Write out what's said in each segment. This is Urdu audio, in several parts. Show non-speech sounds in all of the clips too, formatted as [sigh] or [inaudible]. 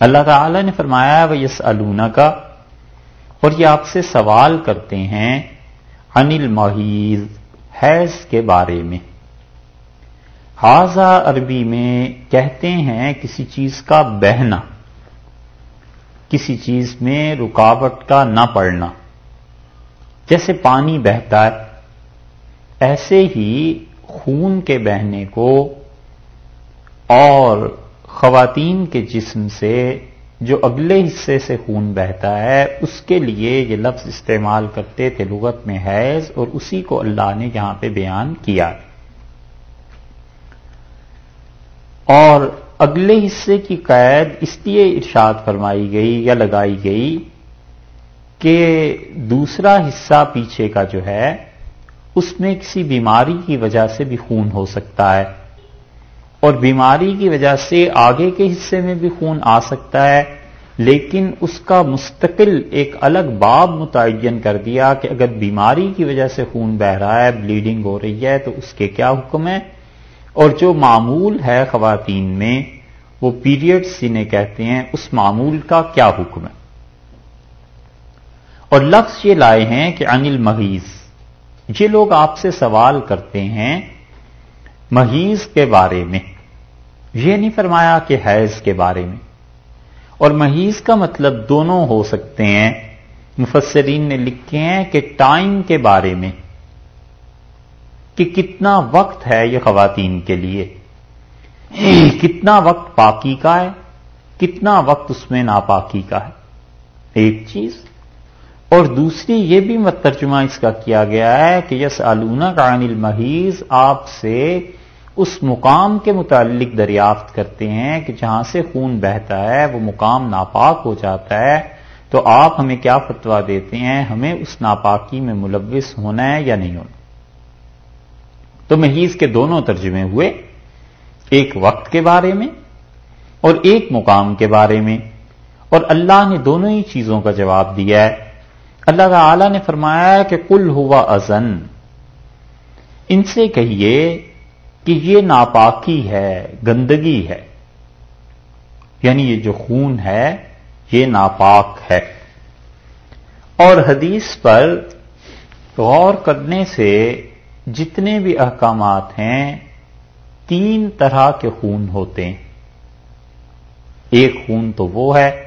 اللہ تعالی نے فرمایا وہ یس کا اور یہ آپ سے سوال کرتے ہیں انل محیض حیض کے بارے میں۔ حاضہ عربی میں کہتے ہیں، کسی چیز کا بہنا، کسی چیز میں رکاوٹ کا نہ پڑنا۔ جیسے پانی بہتا ہے، ایسے ہی خون کے بہنے کو اور خواتین کے جسم سے جو اگلے حصے سے خون بہتا ہے، اس کے لیے یہ لفظ استعمال کرتے تھے لغت میں حیض اور اسی کو اللہ نے یہاں پہ بیان کیا۔ اور اگلے حصے کی قید اس لیے ارشاد فرمائی گئی یا لگائی گئی کہ دوسرا حصہ پیچھے کا جو ہے، اس میں کسی بیماری کی وجہ سے بھی خون ہو سکتا ہے۔ اور بیماری کی وجہ سے آگے کے حصے میں بھی خون آ سکتا ہے، لیکن اس کا مستقل ایک الگ باب متعین کر دیا کہ اگر بیماری کی وجہ سے خون بہ رہا ہے بلیڈنگ ہو رہی ہے، تو اس کے کیا حکم ہے اور جو معمول ہے خواتین میں، وہ پیریڈ سینے کہتے ہیں، اس معمول کا کیا حکم ہے؟ اور لفظ یہ لائے ہیں کہ انل محیض یہ لوگ آپ سے سوال کرتے ہیں محیض کے بارے میں۔ یہ نہیں فرمایا کہ حیض کے بارے میں۔ اور محیض کا مطلب دونوں ہو سکتے ہیں۔ مفسرین نے لکھے ہیں کہ ٹائم کے بارے میں کہ کتنا وقت ہے یہ خواتین کے لیے۔ کتنا وقت پاکی کا ہے، کتنا وقت اس میں ناپاکی کا ہے۔ ایک چیز۔ اور دوسری یہ بھی مت ترجمہ اس کا کیا گیا ہے کہ یس آلونا کا انل محیض آپ سے اس مقام کے متعلق دریافت کرتے ہیں کہ جہاں سے خون بہتا ہے، وہ مقام ناپاک ہو جاتا ہے۔ تو آپ ہمیں کیا فتوا دیتے ہیں؟ ہمیں اس ناپاکی میں ملوث ہونا ہے یا نہیں ہونا؟ تو محیض کے دونوں ترجمے ہوئے، ایک وقت کے بارے میں اور ایک مقام کے بارے میں۔ اور اللہ نے دونوں ہی چیزوں کا جواب دیا ہے۔ اللہ تعالی نے فرمایا کہ کل ہوا ازن ان سے کہیے کہ یہ ناپاکی ہے، گندگی ہے۔ یعنی یہ جو خون ہے، یہ ناپاک ہے۔ اور حدیث پر غور کرنے سے جتنے بھی احکامات ہیں، تین طرح کے خون ہوتے ہیں۔ ایک خون تو وہ ہے،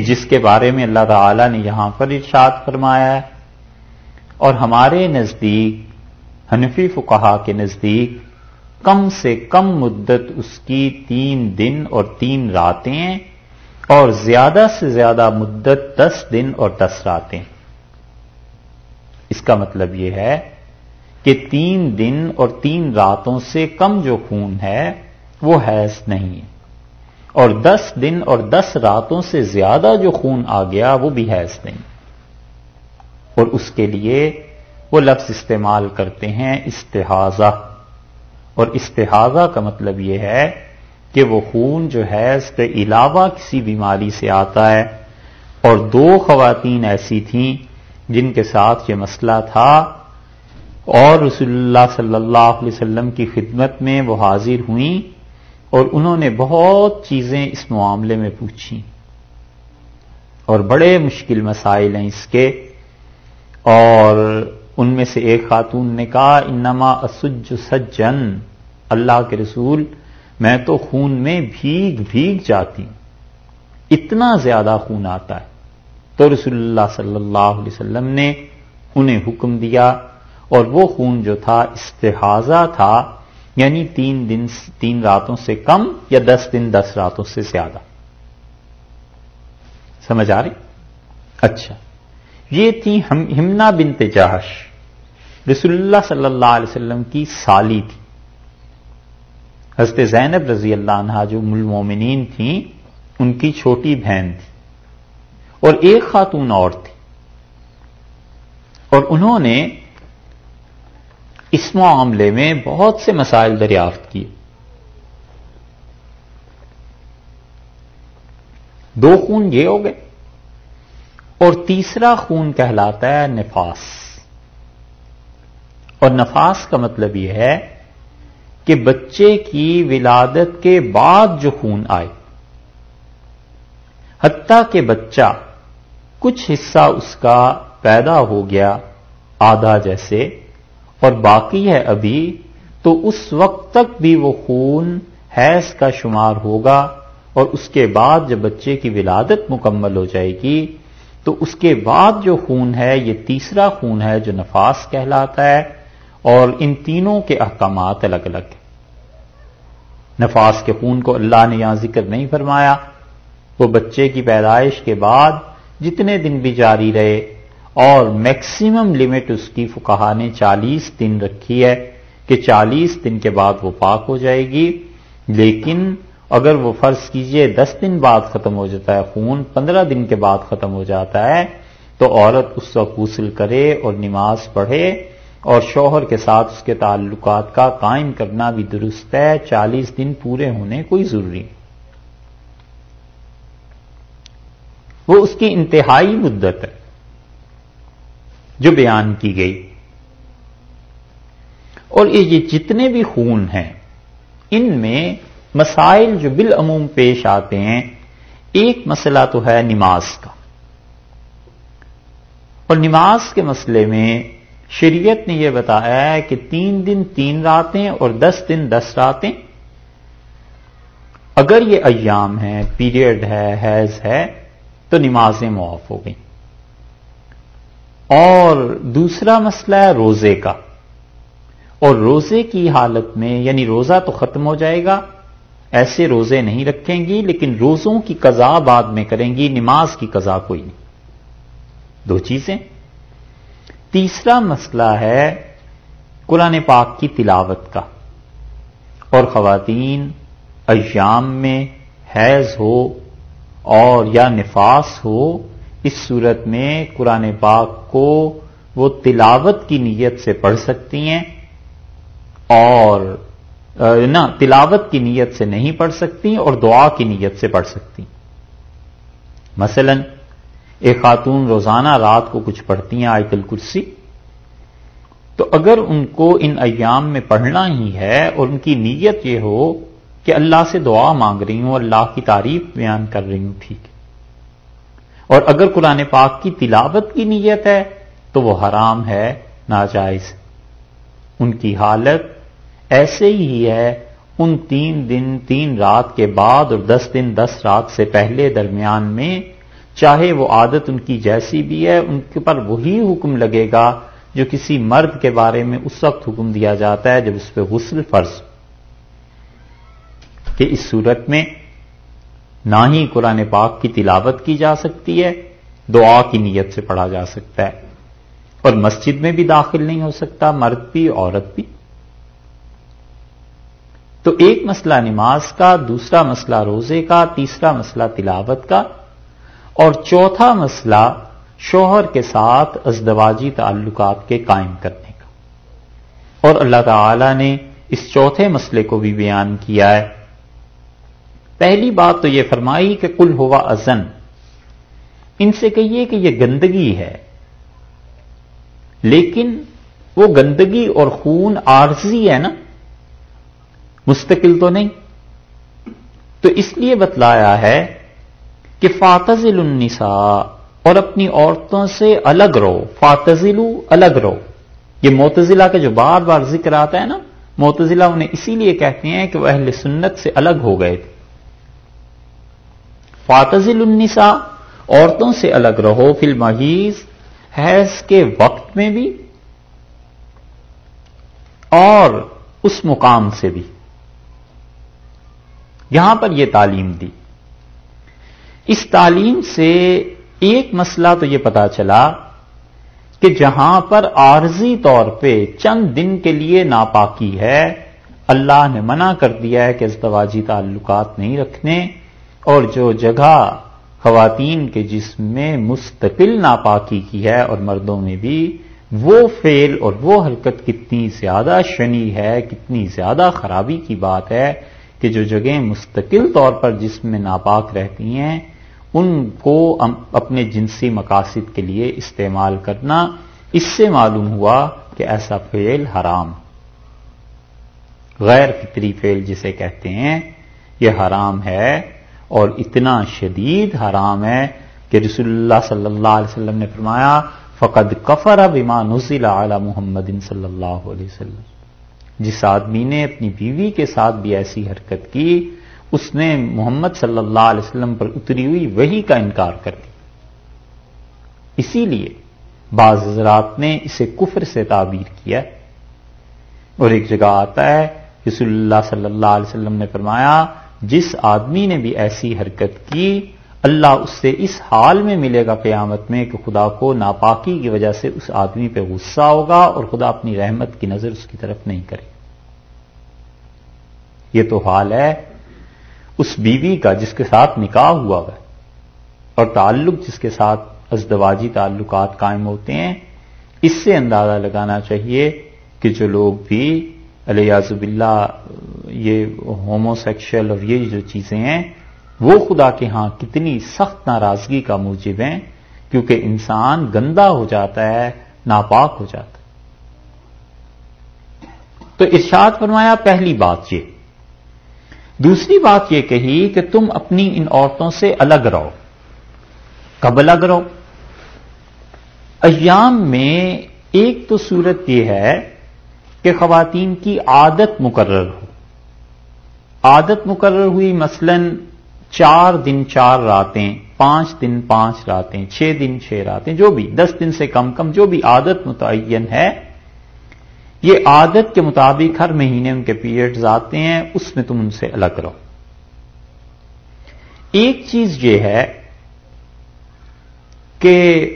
جس کے بارے میں اللہ تعالی نے یہاں پر ارشاد فرمایا ہے۔ اور ہمارے نزدیک حنفی فقہا کے نزدیک کم سے کم مدت اس کی تین دن اور تین راتیں اور زیادہ سے زیادہ مدت دس دن اور دس راتیں۔ اس کا مطلب یہ ہے کہ تین دن اور تین راتوں سے کم جو خون ہے وہ حیض نہیں ہے۔ اور دس دن اور دس راتوں سے زیادہ جو خون آ گیا وہ بھی حیض نہیں۔ اور اس کے لیے وہ لفظ استعمال کرتے ہیں استحاظہ۔ اور استحاظہ کا مطلب یہ ہے کہ وہ خون جو ہے اس کے علاوہ کسی بیماری سے آتا ہے۔ اور دو خواتین ایسی تھیں جن کے ساتھ یہ مسئلہ تھا۔ اور رسول اللہ صلی اللہ علیہ وسلم کی خدمت میں وہ حاضر ہوئیں اور انہوں نے بہت چیزیں اس معاملے میں پوچھی اور بڑے مشکل مسائل ہیں اس کے۔ اور ان میں سے ایک خاتون نے کہا، انما اسج سجن. اللہ کے رسول، میں تو خون میں بھیگ بھیگ جاتی ہوں۔ اتنا زیادہ خون آتا ہے۔ تو رسول اللہ صلی اللہ علیہ وسلم نے انہیں حکم دیا اور وہ خون جو تھا استحاظہ تھا یعنی تین دن، تین راتوں سے کم یا دس دن، دس راتوں سے زیادہ۔ سمجھ آ رہی؟ اچھا۔ یہ تھی ہمنا بنت جہش۔ رسول اللہ صلی اللہ علیہ وسلم کی سالی تھی۔ حضرت زینب رضی اللہ عنہ جو ملمومنین تھیں، ان کی چھوٹی بہن تھی اور ایک خاتون اور تھی۔ اور انہوں نے اس معاملے میں بہت سے مسائل دریافت کیے۔ دو خون یہ ہو گئے اور تیسرا خون کہلاتا ہے نفاس۔ اور نفاس کا مطلب یہ ہے کہ بچے کی ولادت کے بعد جو خون آئے، حتیٰ کہ بچہ کچھ حصہ اس کا پیدا ہو گیا آدھا جیسے اور باقی ہے ابھی، تو اس وقت تک بھی وہ خون حیض کا شمار ہوگا اور اس کے بعد جب بچے کی ولادت مکمل ہو جائے گی، تو اس کے بعد جو خون ہے، یہ تیسرا خون ہے جو نفاس کہلاتا ہے اور ان تینوں کے احکامات الگ الگ ہیں۔ نفاس کے خون کو اللہ نے یہاں ذکر نہیں فرمایا۔ وہ بچے کی پیدائش کے بعد جتنے دن بھی جاری رہے اور میکسیمم لمٹ اس کی فکہ نے چالیس دن رکھی ہے کہ چالیس دن کے بعد وہ پاک ہو جائے گی۔ لیکن اگر وہ فرض کیجیے دس دن بعد ختم ہو جاتا ہے، خون پندرہ دن کے بعد ختم ہو جاتا ہے، تو عورت اس وقت غسل کرے اور نماز پڑھے۔ اور شوہر کے ساتھ اس کے تعلقات کا قائم کرنا بھی درست ہے، چالیس دن پورے ہونے کوئی ضروری نہیں۔ وہ اس کی انتہائی مدت ہے جو بیان کی گئی۔ اور یہ جتنے بھی خون ہیں، ان میں مسائل جو بالعموم پیش آتے ہیں، ایک مسئلہ تو ہے نماز کا۔ اور نماز کے مسئلے میں شریعت نے یہ بتایا ہے کہ تین دن تین راتیں اور دس دن دس راتیں۔ اگر یہ ایام ہے، پیریڈ ہے، حیض ہے، تو نمازیں معاف ہو گئیں۔ اور دوسرا مسئلہ ہے روزے کا۔ اور روزے کی حالت میں یعنی روزہ تو ختم ہو جائے گا، ایسے روزے نہیں رکھیں گی، لیکن روزوں کی قضا بعد میں کریں گی، نماز کی قضا کوئی نہیں۔ دو چیزیں۔ تیسرا مسئلہ ہے قرآن پاک کی تلاوت کا۔ اور خواتین ایام میں حیض ہو اور یا نفاس ہو، اس صورت میں قرآن پاک کو وہ تلاوت کی نیت سے پڑھ سکتی ہیں اور نہ، تلاوت کی نیت سے نہیں پڑھ سکتی اور دعا کی نیت سے پڑھ سکتی۔ مثلا ایک خاتون روزانہ رات کو کچھ پڑھتی ہیں آیت الکرسی، تو اگر ان کو ان ایام میں پڑھنا ہی ہے اور ان کی نیت یہ ہو کہ اللہ سے دعا مانگ رہی ہوں، اللہ کی تعریف بیان کر رہی ہوں، ٹھیک ہے۔ اور اگر قرآن پاک کی تلاوت کی نیت ہے، تو وہ حرام ہے، ناجائز۔ ان کی حالت ایسے ہی ہے، ان تین دن، تین رات کے بعد اور دس دن، دس رات سے پہلے درمیان میں چاہے وہ عادت ان کی جیسی بھی ہے، ان کے پر وہی حکم لگے گا جو کسی مرد کے بارے میں اس وقت حکم دیا جاتا ہے جب اس پہ غسل فرض کہ اس صورت میں نہ ہی قرآن پاک کی تلاوت کی جا سکتی ہے، دعا کی نیت سے پڑھا جا سکتا ہے۔ اور مسجد میں بھی داخل نہیں ہو سکتا، مرد بھی، عورت بھی۔ تو ایک مسئلہ نماز کا، دوسرا مسئلہ روزے کا، تیسرا مسئلہ تلاوت کا اور چوتھا مسئلہ شوہر کے ساتھ ازدواجی تعلقات کے قائم کرنے کا۔ اور اللہ تعالی نے اس چوتھے مسئلے کو بھی بیان کیا ہے۔ پہلی بات تو یہ فرمائی کہ کل ہوا ازن ان سے کہیے کہ یہ گندگی ہے۔ لیکن وہ گندگی اور خون عارضی ہے نا۔ مستقل تو نہیں۔ تو اس لیے بتلایا ہے کہ فاتزل النساء اور اپنی عورتوں سے الگ رہو فاتزلو الگ رہو یہ موتزلہ کا جو بار بار ذکر آتا ہے نا موتزلہ انہیں اسی لیے کہتے ہیں کہ وہ اہل سنت سے الگ ہو گئے تھے۔ فاتزل النساء، عورتوں سے الگ رہو فی المحیض، حیض کے وقت میں بھی اور اس مقام سے بھی۔ یہاں پر یہ تعلیم دی۔ اس تعلیم سے ایک مسئلہ تو یہ پتا چلا کہ جہاں پر عارضی طور پہ چند دن کے لیے ناپاکی ہے، اللہ نے منع کر دیا ہے کہ ازدواجی تعلقات نہیں رکھنے اور جو جگہ خواتین کے جسم میں مستقل ناپاکی کی ہے اور مردوں میں بھی، وہ فیل اور وہ حرکت کتنی زیادہ شنی ہے، کتنی زیادہ خرابی کی بات ہے کہ جو جگہیں مستقل طور پر جسم میں ناپاک رہتی ہیں ان کو اپنے جنسی مقاصد کے لیے استعمال کرنا، اس سے معلوم ہوا کہ ایسا فعل حرام۔ غیر فطری فعل جسے کہتے ہیں، یہ حرام ہے اور اتنا شدید حرام ہے کہ رسول اللہ صلی اللہ علیہ وسلم نے فرمایا، فقد کفر اب ایمان اعلی محمد صلی اللہ علیہ وسلم۔ جس آدمی نے اپنی بیوی کے ساتھ بھی ایسی حرکت کی اس نے محمد صلی اللہ علیہ وسلم پر اتری ہوئی وہی کا انکار کر دیا۔ اسی لیے بعض حضرات نے اسے کفر سے تعبیر کیا۔ اور ایک جگہ آتا ہے، رسول اللہ صلی اللہ علیہ وسلم نے فرمایا، جس آدمی نے بھی ایسی حرکت کی، اللہ اس سے اس حال میں ملے گا قیامت میں کہ خدا کو ناپاکی کی وجہ سے اس آدمی پہ غصہ ہوگا اور خدا اپنی رحمت کی نظر اس کی طرف نہیں کرے۔ یہ تو حال ہے۔ اس بیوی کا جس کے ساتھ نکاح ہوا ہے اور تعلق جس کے ساتھ ازدواجی تعلقات قائم ہوتے ہیں، اس سے اندازہ لگانا چاہیے کہ جو لوگ بھی علیہزب اللہ یہ ہومو سیکشل اور یہ جو چیزیں ہیں، وہ خدا کے ہاں کتنی سخت ناراضگی کا موجب ہیں، کیونکہ انسان گندا ہو جاتا ہے، ناپاک ہو جاتا ہے۔ تو ارشاد فرمایا، پہلی بات یہ دوسری بات یہ کہی کہ تم اپنی ان عورتوں سے الگ رہو کب الگ رہو ایام میں ایک تو صورت یہ ہے کہ خواتین کی عادت مقرر ہو۔ عادت مقرر ہوئی مثلا چار دن چار راتیں، پانچ دن پانچ راتیں، چھ دن چھ راتیں، جو بھی، دس دن سے کم کم جو بھی عادت متعین ہے یہ عادت کے مطابق ہر مہینے ان کے پیریڈز آتے ہیں، اس میں تم ان سے الگ رہو۔ ایک چیز یہ ہے کہ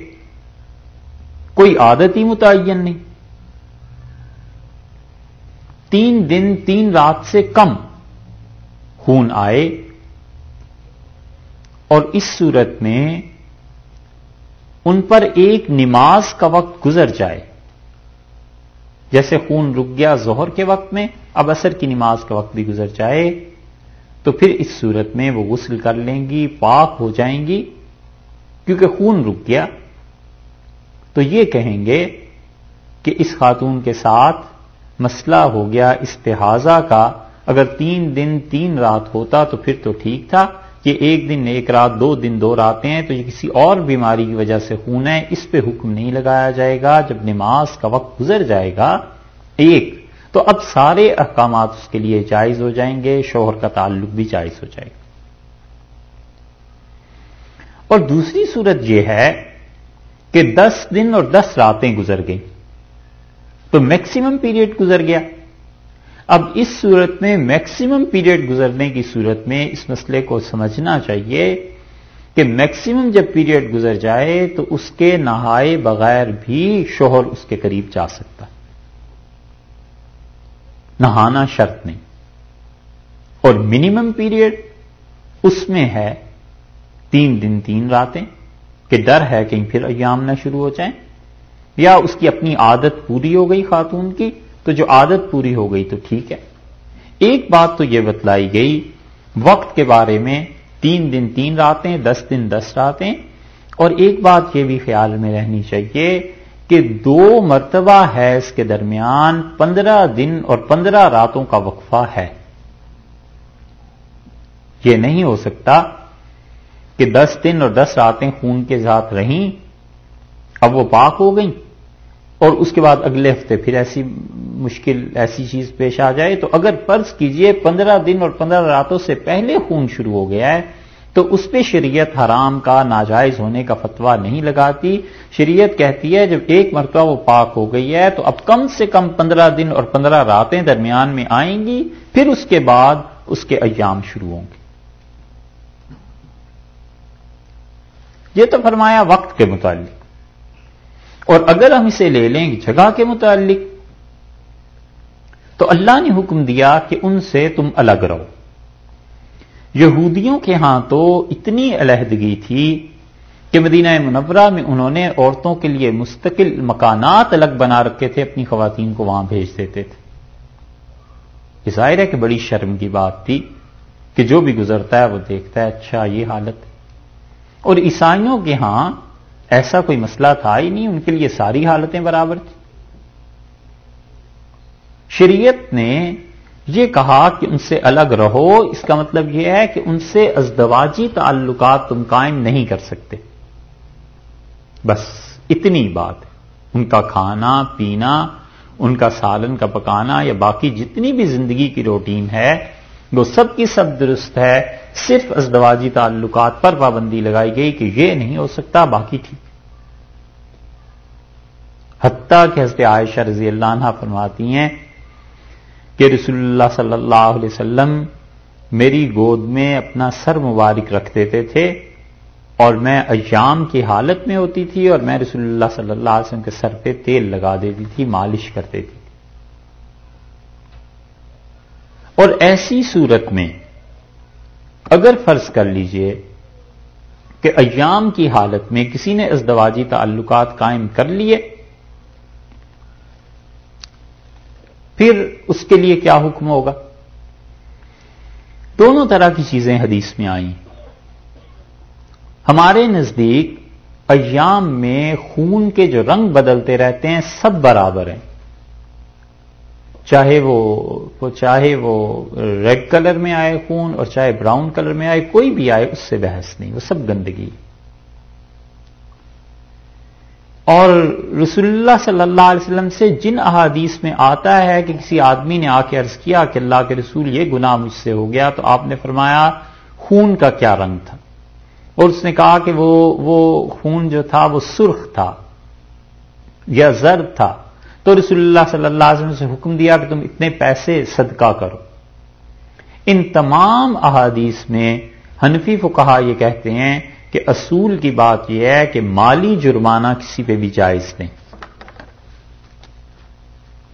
کوئی عادت ہی متعین نہیں۔ تین دن، تین رات سے کم خون آئے اور اس صورت میں ان پر ایک نماز کا وقت گزر جائے۔ جیسے خون رک گیا ظہر کے وقت میں، اب اثر کی نماز کا وقت بھی گزر جائے، تو پھر اس صورت میں وہ غسل کر لیں گی، پاک ہو جائیں گی۔ کیونکہ خون رک گیا، تو یہ کہیں گے کہ اس خاتون کے ساتھ مسئلہ ہو گیا استحاظہ کا۔ اگر تین دن تین رات ہوتا تو پھر تو ٹھیک تھا کہ ایک دن ایک رات، دو دن دو راتیں ہیں، تو یہ کسی اور بیماری کی وجہ سے خون ہے، اس پہ حکم نہیں لگایا جائے گا۔ جب نماز کا وقت گزر جائے گا، ایک، تو اب سارے احکامات اس کے لیے جائز ہو جائیں گے، شوہر کا تعلق بھی جائز ہو جائے گا۔ اور دوسری صورت یہ ہے کہ دس دن اور دس راتیں گزر گئی تو میکسیمم پیریڈ گزر گیا۔ اب اس صورت میں میکسیمم پیریڈ گزرنے کی صورت میں اس مسئلے کو سمجھنا چاہیے کہ میکسیمم جب پیریڈ گزر جائے تو اس کے نہائے بغیر بھی شوہر اس کے قریب جا سکتا نہانا شرط نہیں۔ اور منیمم پیریڈ اس میں ہے تین دن تین راتیں کہ ڈر ہے کہیں پھر ایام نہ شروع ہو جائیں یا اس کی اپنی عادت پوری ہو گئی خاتون کی۔ تو جو عادت پوری ہو گئی تو ٹھیک ہے۔ ایک بات تو یہ بتلائی گئی، وقت کے بارے میں تین دن تین راتیں، دس دن دس راتیں۔ اور ایک بات یہ بھی خیال میں رہنی چاہیے کہ دو مرتبہ حیض کے درمیان پندرہ دن اور پندرہ راتوں کا وقفہ ہے۔ یہ نہیں ہو سکتا کہ دس دن اور دس راتیں خون کے ساتھ رہیں، اب وہ پاک ہو گئیں اور اس کے بعد اگلے ہفتے پھر ایسی مشکل ایسی چیز پیش آ جائے، تو اگر فرض کیجیے پندرہ دن اور پندرہ راتوں سے پہلے خون شروع ہو گیا ہے، تو اس پہ شریعت حرام کا، ناجائز ہونے کا فتویٰ نہیں لگاتی۔ شریعت کہتی ہے، جب ایک مرتبہ وہ پاک ہو گئی ہے، تو اب کم سے کم پندرہ دن اور پندرہ راتیں درمیان میں آئیں گی، پھر اس کے بعد اس کے ایام شروع ہوں گے۔ یہ تو فرمایا وقت کے متعلق۔ اور اگر ہم اسے لے لیں جگہ کے متعلق تو اللہ نے حکم دیا کہ ان سے تم الگ رہو۔ یہودیوں کے ہاں تو اتنی علیحدگی تھی کہ مدینہ منورہ میں انہوں نے عورتوں کے لیے مستقل مکانات الگ بنا رکھے تھے، اپنی خواتین کو وہاں بھیج دیتے تھے۔ یہ ظاہر ہے کہ بڑی شرم کی بات تھی کہ جو بھی گزرتا ہے وہ دیکھتا ہے اچھا یہ حالت اور عیسائیوں کے ہاں ایسا کوئی مسئلہ تھا ہی نہیں، ان کے لیے ساری حالتیں برابر تھیں۔ شریعت نے یہ کہا کہ ان سے الگ رہو، اس کا مطلب یہ ہے کہ ان سے ازدواجی تعلقات تم قائم نہیں کر سکتے۔ بس اتنی بات ہے۔ ان کا کھانا، پینا، ان کا سالن کا پکانا یا باقی جتنی بھی زندگی کی روٹین ہے، وہ سب کی سب درست ہے۔ صرف ازدواجی تعلقات پر پابندی لگائی گئی کہ یہ نہیں ہو سکتا، باقی ٹھیک۔ حتیٰ کہ حضرت عائشہ رضی اللہ عنہ فرماتی ہیں کہ رسول اللہ صلی اللہ علیہ وسلم میری گود میں اپنا سر مبارک رکھ دیتے تھے اور میں ایام کی حالت میں ہوتی تھی اور میں رسول اللہ صلی اللہ علیہ وسلم کے سر پہ تیل لگا دیتی تھی، مالش کرتے تھی اور ایسی صورت میں اگر فرض کر لیجیے کہ ایام کی حالت میں کسی نے ازدواجی تعلقات قائم کر لیے پھر اس کے لیے کیا حکم ہوگا؟ دونوں طرح کی چیزیں حدیث میں آئیں۔ ہمارے نزدیک ایام میں خون کے جو رنگ بدلتے رہتے ہیں سب برابر ہیں۔ چاہے وہ چاہے وہ ریڈ کلر میں آئے خون اور چاہے براؤن کلر میں آئے، کوئی بھی آئے، اس سے بحث نہیں، وہ سب گندگی۔ اور رسول اللہ صلی اللہ علیہ وسلم سے جن احادیث میں آتا ہے کہ کسی آدمی نے آ کے عرض کیا کہ اللہ کے رسول یہ گناہ مجھ سے ہو گیا، تو آپ نے فرمایا خون کا کیا رنگ تھا؟ اور اس نے کہا کہ وہ وہ خون جو تھا وہ سرخ تھا یا زرد تھا۔ تو رسول اللہ صلی اللہ علیہ وسلم سے حکم دیا کہ تم اتنے پیسے صدقہ کرو۔ ان تمام احادیث میں حنفی کو کہا یہ کہتے ہیں کہ اصول کی بات یہ ہے کہ مالی جرمانہ کسی پہ بھی جائز نہیں۔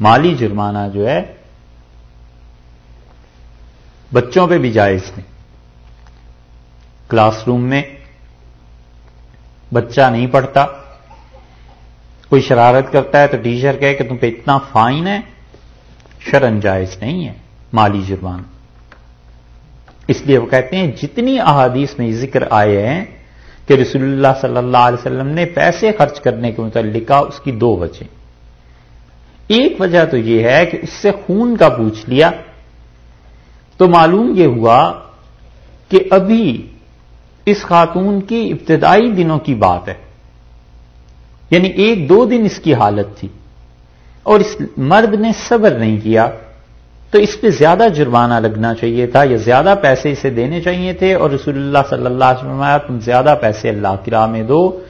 مالی جرمانہ جو ہے، بچوں پہ بھی جائز نہیں۔ کلاس روم میں بچہ نہیں پڑھتا، کوئی شرارت کرتا ہے تو ٹیچر کہے کہ تم پہ اتنا فائن ہے، شرن جائز نہیں ہے مالی جرمان اس لیے وہ کہتے ہیں، جتنی احادیث میں ذکر آئے ہیں کہ رسول اللہ صلی اللہ علیہ وسلم نے پیسے خرچ کرنے کے متعلق اس کی دو وجہ ایک وجہ تو یہ ہے کہ اس سے خون کا پوچھ لیا۔ تو معلوم یہ ہوا کہ ابھی اس خاتون کی ابتدائی دنوں کی بات ہے۔ یعنی ایک دو دن اس کی حالت تھی۔ اور اس مرد نے صبر نہیں کیا۔ تو اس پہ زیادہ جرمانہ لگنا چاہیے تھا یا زیادہ پیسے اسے دینے چاہیے تھے اور رسول اللہ صلی اللہ علیہ وسلم تم زیادہ پیسے اللہ کی راہ میں دو۔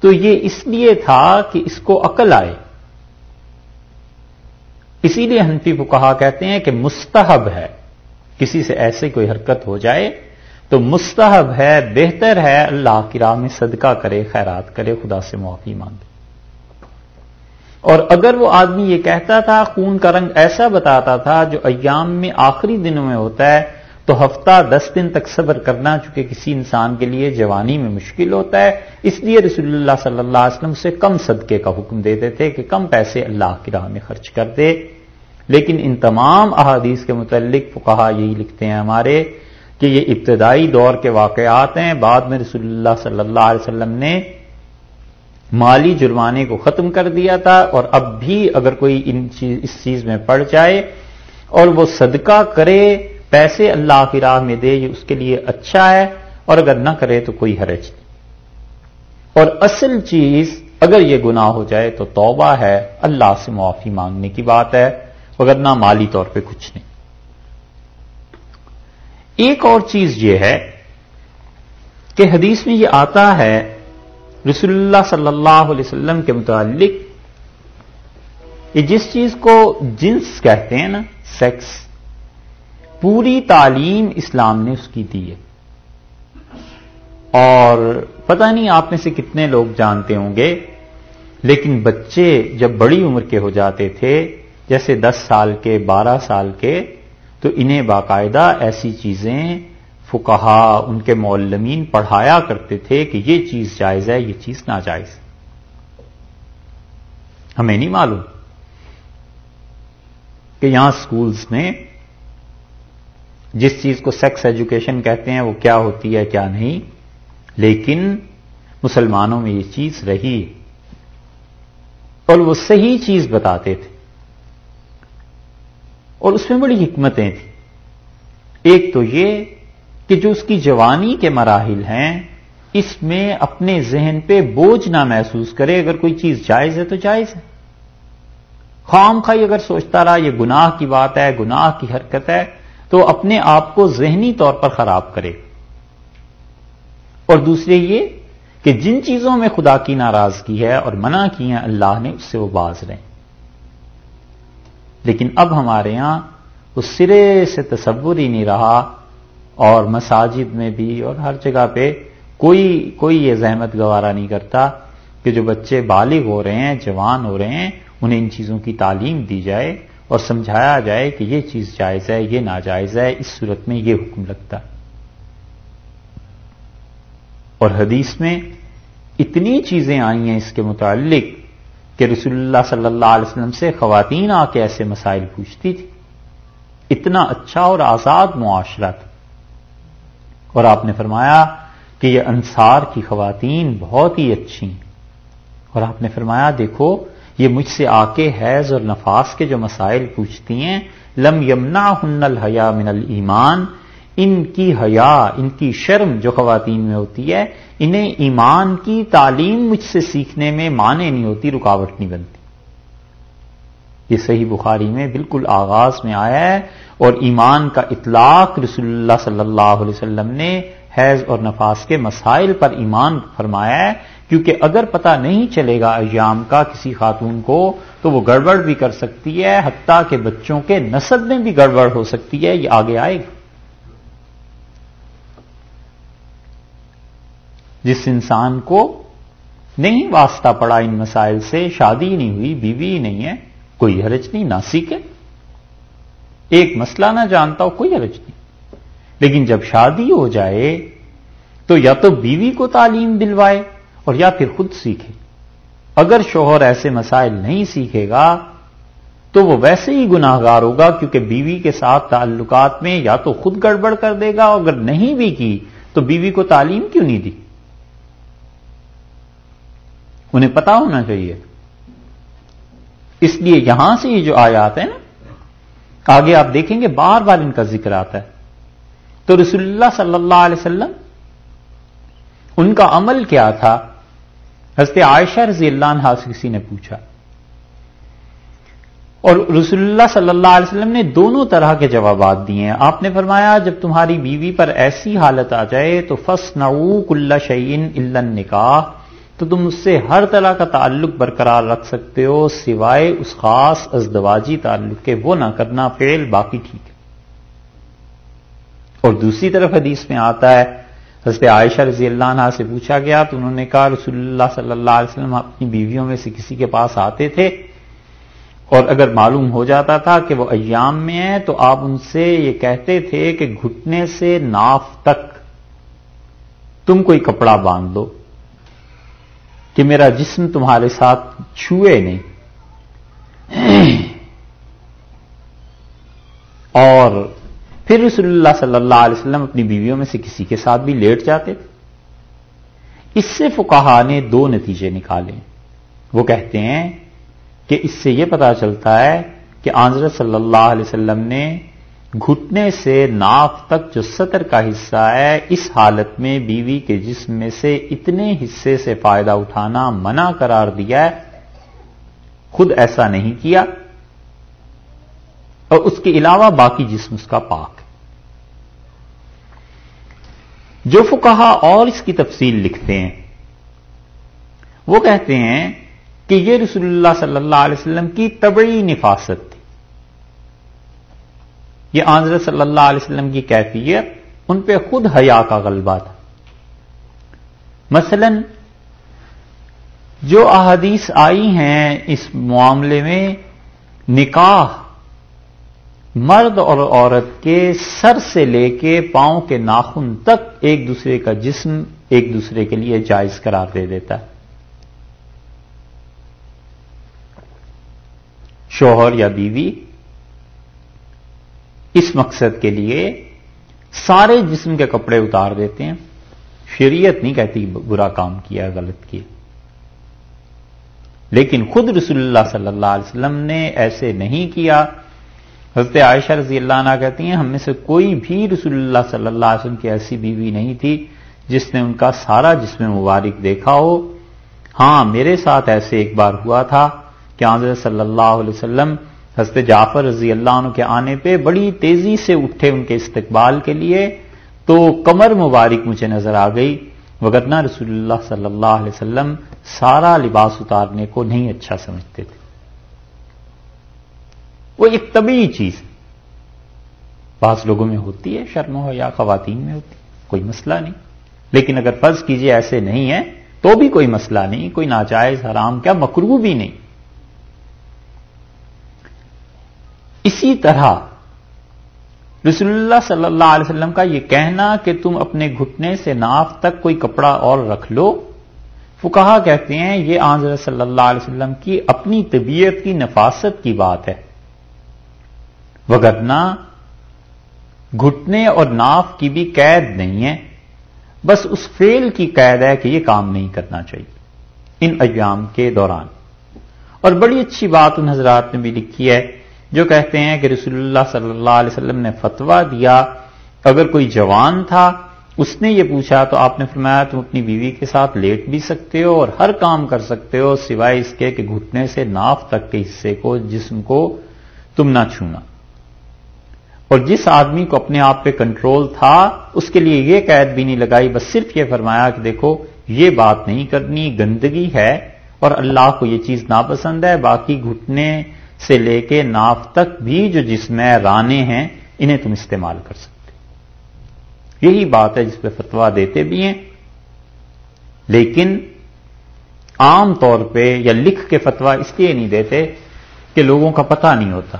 تو یہ اس لیے تھا کہ اس کو عقل آئے۔ اسی لیے ہنفی کو کہا کہتے ہیں کہ مستحب ہے۔ کسی سے ایسے کوئی حرکت ہو جائے تو مستحب ہے، بہتر ہے اللہ کی راہ میں صدقہ کرے، خیرات کرے، خدا سے معافی مانگے۔ اور اگر وہ آدمی یہ کہتا تھا، خون کا رنگ ایسا بتاتا تھا جو ایام میں آخری دنوں میں ہوتا ہے، تو ہفتہ دس دن تک صبر کرنا چونکہ کسی انسان کے لیے جوانی میں مشکل ہوتا ہے۔ اس لیے رسول اللہ صلی اللہ علیہ وسلم سے کم صدقے کا حکم دیتے تھے کہ کم پیسے اللہ کی راہ میں خرچ کر دے۔ لیکن ان تمام احادیث کے متعلق کہا یہی لکھتے ہیں ہمارے کہ یہ ابتدائی دور کے واقعات ہیں۔ بعد میں رسول اللہ صلی اللہ علیہ وسلم نے مالی جرمانے کو ختم کر دیا تھا اور اب بھی اگر کوئی ان چیز اس چیز میں پڑ جائے اور وہ صدقہ کرے، پیسے اللہ کی راہ میں دے، یہ اس کے لیے اچھا ہے اور اگر نہ کرے تو کوئی حرج نہیں۔ اور اصل چیز اگر یہ گناہ ہو جائے تو توبہ ہے، اللہ سے معافی مانگنے کی بات ہے اگر نہ مالی طور پہ کچھ نہیں۔ ایک اور چیز یہ ہے کہ حدیث میں یہ آتا ہے رسول اللہ صلی اللہ علیہ وسلم کے متعلق یہ جس چیز کو جنس کہتے ہیں نا، سیکس، پوری تعلیم اسلام نے اس کی دی ہے۔ اور پتہ نہیں آپ میں سے کتنے لوگ جانتے ہوں گے، لیکن بچے جب بڑی عمر کے ہو جاتے تھے، جیسے دس سال کے، بارہ سال کے، تو انہیں باقاعدہ ایسی چیزیں فکہا ان کے مولمین پڑھایا کرتے تھے کہ یہ چیز جائز ہے، یہ چیز ناجائز۔ ہمیں نہیں معلوم کہ یہاں سکولز میں جس چیز کو سیکس ایجوکیشن کہتے ہیں وہ کیا ہوتی ہے، کیا نہیں، لیکن مسلمانوں میں یہ چیز رہی اور وہ صحیح چیز بتاتے تھے۔ اور اس میں بڑی حکمتیں تھیں۔ ایک تو یہ کہ جو اس کی جوانی کے مراحل ہیں، اس میں اپنے ذہن پہ بوجھ نہ محسوس کرے، اگر کوئی چیز جائز ہے تو جائز ہے۔ خام خائی اگر سوچتا رہا، یہ گناہ کی بات ہے، گناہ کی حرکت ہے، تو اپنے آپ کو ذہنی طور پر خراب کرے۔ اور دوسرے یہ کہ جن چیزوں میں خدا کی ناراضگی ہے اور منع کی ہیں، اللہ نے اس سے وہ باز رہے لیکن اب ہمارے یہاں اس سرے سے تصور ہی نہیں رہا اور مساجد میں بھی اور ہر جگہ پہ کوئی کوئی یہ زحمت گوارا نہیں کرتا کہ جو بچے بالغ ہو رہے ہیں، جوان ہو رہے ہیں، انہیں ان چیزوں کی تعلیم دی جائے اور سمجھایا جائے کہ یہ چیز جائز ہے، یہ ناجائز ہے، اس صورت میں یہ حکم لگتا۔ اور حدیث میں اتنی چیزیں آئی ہیں اس کے متعلق کہ رسول اللہ صلی اللہ علیہ وسلم سے خواتین آ کے ایسے مسائل پوچھتی تھی۔ اتنا اچھا اور آزاد معاشرہ تھا۔ اور آپ نے فرمایا کہ یہ انصار کی خواتین بہت ہی اچھی ہیں۔ اور آپ نے فرمایا، دیکھو، یہ مجھ سے آ کے حیض اور نفاس کے جو مسائل پوچھتی ہیں، لم یمنا ہن الحیا من المان ان کی حیا، ان کی شرم جو خواتین میں ہوتی ہے، انہیں ایمان کی تعلیم مجھ سے سیکھنے میں مانے نہیں ہوتی، رکاوٹ نہیں بنتی۔ یہ صحیح بخاری میں بالکل آغاز میں آیا ہے اور ایمان کا اطلاق رسول اللہ صلی اللہ علیہ وسلم نے حیض اور نفاس کے مسائل پر ایمان فرمایا ہے، کیونکہ اگر پتہ نہیں چلے گا ایام کا کسی خاتون کو، تو وہ گڑبڑ بھی کر سکتی ہے، حتیٰ کہ بچوں کے نسب میں بھی گڑبڑ ہو سکتی ہے، یہ آگے آئے گا۔ جس انسان کو نہیں واسطہ پڑا ان مسائل سے، شادی نہیں ہوئی، بیوی نہیں ہے کوئی حرج نہیں نہ سیکھے ایک مسئلہ نہ جانتا ہو، کوئی حرج نہیں۔ لیکن جب شادی ہو جائے، تو یا تو بیوی کو تعلیم دلوائے اور یا پھر خود سیکھے۔ اگر شوہر ایسے مسائل نہیں سیکھے گا، تو وہ ویسے ہی گناہ گار ہوگا، کیونکہ بیوی کے ساتھ تعلقات میں یا تو خود گڑبڑ کر دے گا۔ اگر نہیں بھی کی، تو بیوی کو تعلیم کیوں نہیں دی؟ انہیں پتا ہونا چاہیے۔ اس لیے یہاں سے یہ جو آیات ہیں نا، آگے آپ دیکھیں گے بار بار ان کا ذکر آتا ہے۔ تو رسول اللہ صلی اللہ علیہ وسلم، ان کا عمل کیا تھا؟ حضرت عائشہ رضی اللہ عنہ سے کسی نے پوچھا۔ اور رسول اللہ صلی اللہ علیہ وسلم نے دونوں طرح کے جوابات دیے ہیں۔ آپ نے فرمایا، جب تمہاری بیوی پر ایسی حالت آ جائے تو فس نعوق اللہ شعین اللہ نکاح تو تم اس سے ہر طرح کا تعلق برقرار رکھ سکتے ہو، سوائے اس خاص ازدواجی تعلق کے، وہ نہ کرنا فیل باقی ٹھیک ہے۔ اور دوسری طرف حدیث میں آتا ہے، حضرت عائشہ رضی اللہ عنہ سے پوچھا گیا، تو انہوں نے کہا، رسول اللہ صلی اللہ علیہ وسلم اپنی بیویوں میں سے کسی کے پاس آتے تھے اور اگر معلوم ہو جاتا تھا کہ وہ ایام میں ہے تو آپ ان سے یہ کہتے تھے کہ گھٹنے سے ناف تک تم کوئی کپڑا باندھ دو۔ کہ میرا جسم تمہارے ساتھ چھوئے نہیں۔ اور پھر رسول اللہ صلی اللہ علیہ وسلم اپنی بیویوں میں سے کسی کے ساتھ بھی لیٹ جاتے۔ تھے اس سے فکاہا نے دو نتیجے نکالے۔ وہ کہتے ہیں کہ اس سے یہ پتا چلتا ہے کہ آنظر صلی اللہ علیہ وسلم نے گھٹنے سے ناف تک جو سطر کا حصہ ہے، اس حالت میں بیوی کے جسم میں سے اتنے حصے سے فائدہ اٹھانا منع قرار دیا ہے۔ خود ایسا نہیں کیا۔ اور اس کے علاوہ باقی جسم اس کا پاک جو فکہ اور اس کی تفصیل لکھتے ہیں، وہ کہتے ہیں کہ یہ رسول اللہ صلی اللہ علیہ وسلم کی طبعی نفاست تھی۔ یہ آنظر صلی اللہ علیہ وسلم کی کیفیت ان پہ خود حیا کا غلبہ تھا۔ مثلا جو احادیث آئی ہیں اس معاملے میں نکاح مرد اور عورت کے سر سے لے کے پاؤں کے ناخن تک ایک دوسرے کا جسم ایک دوسرے کے لیے جائز قرار دے دیتا ہے۔ شوہر یا بیوی اس مقصد کے لیے سارے جسم کے کپڑے اتار دیتے ہیں۔ شریعت نہیں کہتی برا کام کیا، غلط کیا۔ لیکن خود رسول اللہ صلی اللہ علیہ وسلم نے ایسے نہیں کیا۔ حضرت عائشہ رضی اللہ عنہ کہتی ہیں، ہم میں سے کوئی بھی رسول اللہ صلی اللہ علیہ وسلم کی ایسی بیوی نہیں تھی جس نے ان کا سارا جسم مبارک دیکھا ہو۔ ہاں میرے ساتھ ایسے ایک بار ہوا تھا کہ حضرت صلی اللہ علیہ وسلم حضرت جعفر رضی اللہ عنہ کے آنے پہ بڑی تیزی سے اٹھے ان کے استقبال کے لیے تو کمر مبارک مجھے نظر آ گئی۔ وگرنہ رسول اللہ صلی اللہ علیہ وسلم سارا لباس اتارنے کو نہیں اچھا سمجھتے تھے۔ وہ ایک طبی چیز بعض لوگوں میں ہوتی ہے شرم ہو یا خواتین میں ہوتی ہے، کوئی مسئلہ نہیں۔ لیکن اگر فرض کیجیے ایسے نہیں ہے تو بھی کوئی مسئلہ نہیں، کوئی ناجائز، حرام، کیا مکرو بھی نہیں۔ اسی طرح رسول اللہ صلی اللہ علیہ وسلم کا یہ کہنا کہ تم اپنے گھٹنے سے ناف تک کوئی کپڑا اور رکھ لو وہ کہا کہتے ہیں یہ آنظر صلی اللہ علیہ وسلم کی اپنی طبیعت کی نفاست کی بات ہے۔ وگرنہ گھٹنے اور ناف کی بھی قید نہیں ہے، بس اس فیل کی قید ہے کہ یہ کام نہیں کرنا چاہیے۔ ان ایام کے دوران۔ اور بڑی اچھی بات ان حضرات نے بھی لکھی ہے جو کہتے ہیں کہ رسول اللہ صلی اللہ علیہ وسلم نے فتوا دیا، اگر کوئی جوان تھا، اس نے یہ پوچھا تو آپ نے فرمایا تم اپنی بیوی کے ساتھ لیٹ بھی سکتے ہو اور ہر کام کر سکتے ہو، سوائے اس کے کہ گھٹنے سے ناف تک کے حصے کو، جسم کو تم نہ چھونا۔ اور جس آدمی کو اپنے آپ پہ کنٹرول تھا، اس کے لیے یہ قید بھی نہیں لگائی، بس صرف یہ فرمایا کہ دیکھو، یہ بات نہیں کرنی، گندگی ہے اور اللہ کو یہ چیز ناپسند ہے، باقی گھٹنے سے لے کے ناف تک بھی جو جسم رانے ہیں، انہیں تم استعمال کر سکتے یہی بات ہے جس پہ فتوا دیتے بھی ہیں۔ لیکن عام طور پہ یا لکھ کے فتوا اس لیے نہیں دیتے کہ لوگوں کا پتہ نہیں ہوتا۔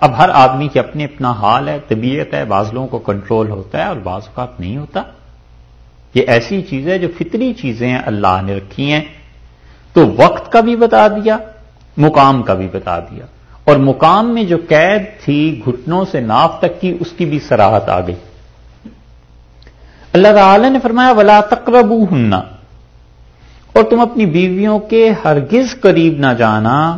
اب ہر آدمی کی اپنی اپنا حال ہے، طبیعت ہے، بعض لوگوں کو کنٹرول ہوتا ہے اور بعض اوقات نہیں ہوتا۔ یہ ایسی چیز ہے جو فطری چیزیں اللہ نے رکھی ہیں۔ تو وقت کا بھی بتا دیا۔ مقام کا بھی بتا دیا۔ اور مقام میں جو قید تھی گھٹنوں سے ناف تک کی، اس کی بھی سراہت آ گئی۔ اللہ تعالی نے فرمایا، ولا تقرب ہننا اور تم اپنی بیویوں کے ہرگز قریب نہ جانا